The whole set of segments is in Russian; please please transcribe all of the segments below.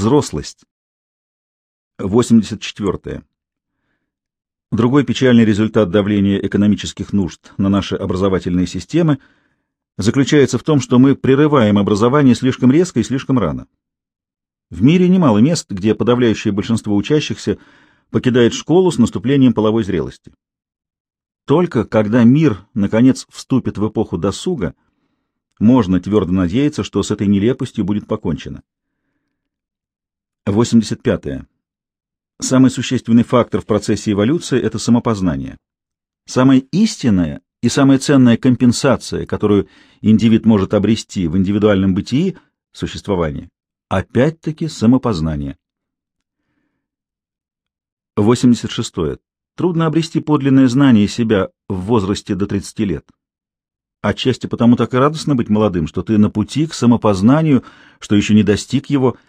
Взрослость. 84. Другой печальный результат давления экономических нужд на наши образовательные системы заключается в том, что мы прерываем образование слишком резко и слишком рано. В мире немало мест, где подавляющее большинство учащихся покидает школу с наступлением половой зрелости. Только когда мир, наконец, вступит в эпоху досуга, можно твердо надеяться, что с этой нелепостью будет покончено. 85. -е. Самый существенный фактор в процессе эволюции — это самопознание. Самая истинная и самая ценная компенсация, которую индивид может обрести в индивидуальном бытии, существовании, опять-таки самопознание. 86. Трудно обрести подлинное знание себя в возрасте до 30 лет. Отчасти потому так и радостно быть молодым, что ты на пути к самопознанию, что еще не достиг его —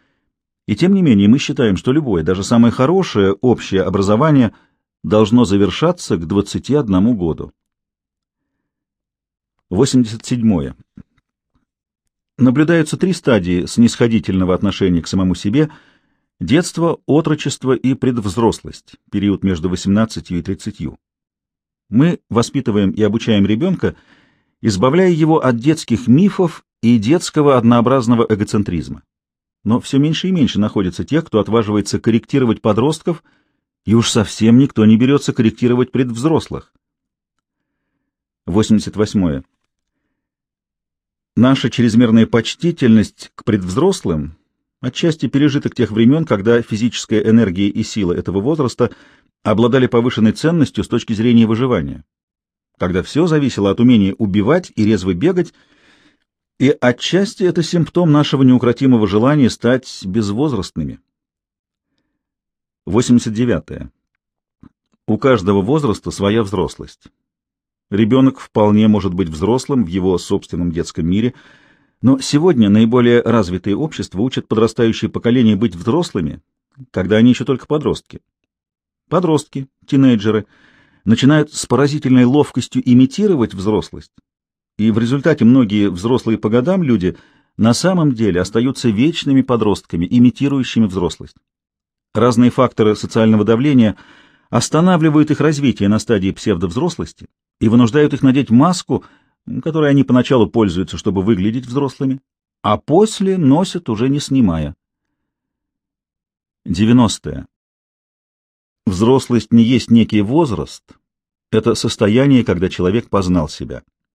и тем не менее мы считаем, что любое, даже самое хорошее общее образование должно завершаться к 21 году. 87. Наблюдаются три стадии снисходительного отношения к самому себе – детство, отрочество и предвзрослость, период между 18 и 30. Мы воспитываем и обучаем ребенка, избавляя его от детских мифов и детского однообразного эгоцентризма но все меньше и меньше находится тех, кто отваживается корректировать подростков, и уж совсем никто не берется корректировать предвзрослых. 88. Наша чрезмерная почтительность к предвзрослым отчасти пережиток тех времен, когда физическая энергия и сила этого возраста обладали повышенной ценностью с точки зрения выживания, когда все зависело от умения убивать и резво бегать, и отчасти это симптом нашего неукротимого желания стать безвозрастными. 89. -е. У каждого возраста своя взрослость. Ребенок вполне может быть взрослым в его собственном детском мире, но сегодня наиболее развитые общества учат подрастающее поколение быть взрослыми, когда они еще только подростки. Подростки, тинейджеры, начинают с поразительной ловкостью имитировать взрослость, и в результате многие взрослые по годам люди на самом деле остаются вечными подростками, имитирующими взрослость. Разные факторы социального давления останавливают их развитие на стадии псевдовзрослости и вынуждают их надеть маску, которой они поначалу пользуются, чтобы выглядеть взрослыми, а после носят уже не снимая. 90. -е. Взрослость не есть некий возраст, это состояние, когда человек познал себя.